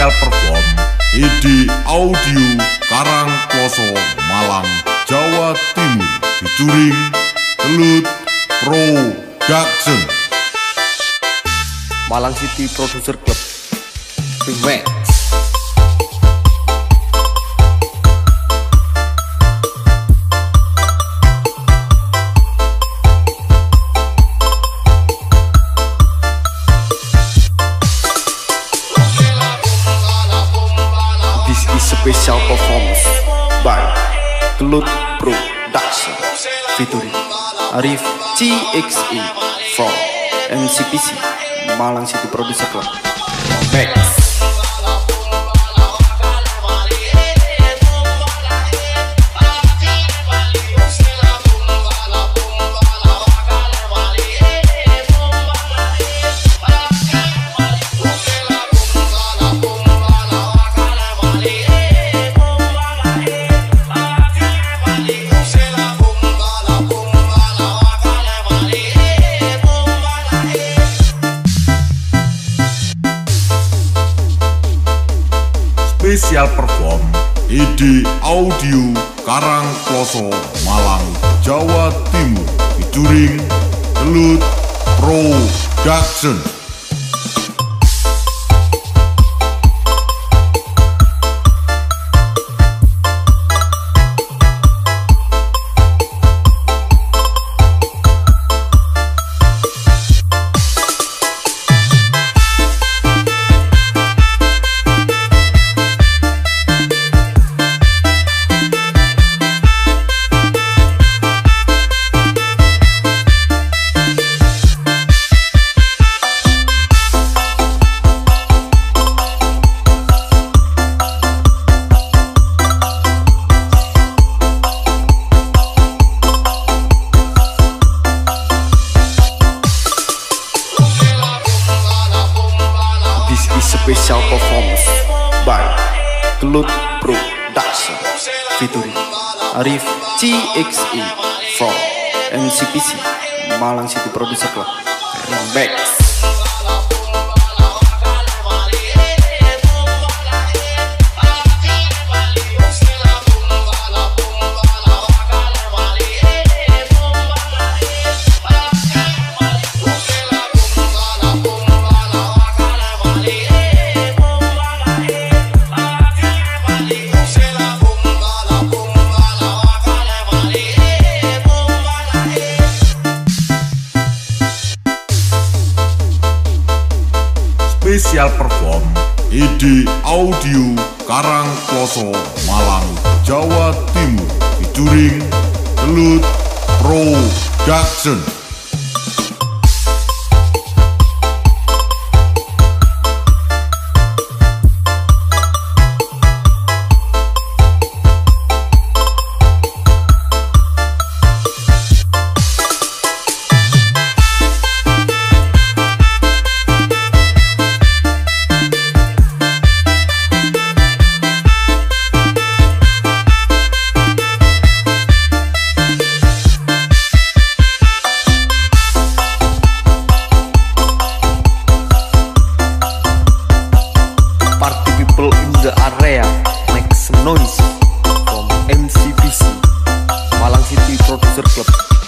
Spesial perform Edi Audio Karang Kloso Malang Jawa Timur. Featuring Gelut Production. Malang City Producer Club. Remix special performance by Gelut Production featuring Arif CXE from MCPC Malang City Producer Club. Max Spesial perform Edi Audio Karang Kloso Malang Jawa Timur featuring Gelut Production Is special performance by Gelut Production featuring Arif CXE from MCPC Malang City Producer Club Remix Spesial perform Edi Audio Karang Kloso Malang Jawa Timur featuring Gelut Production Club.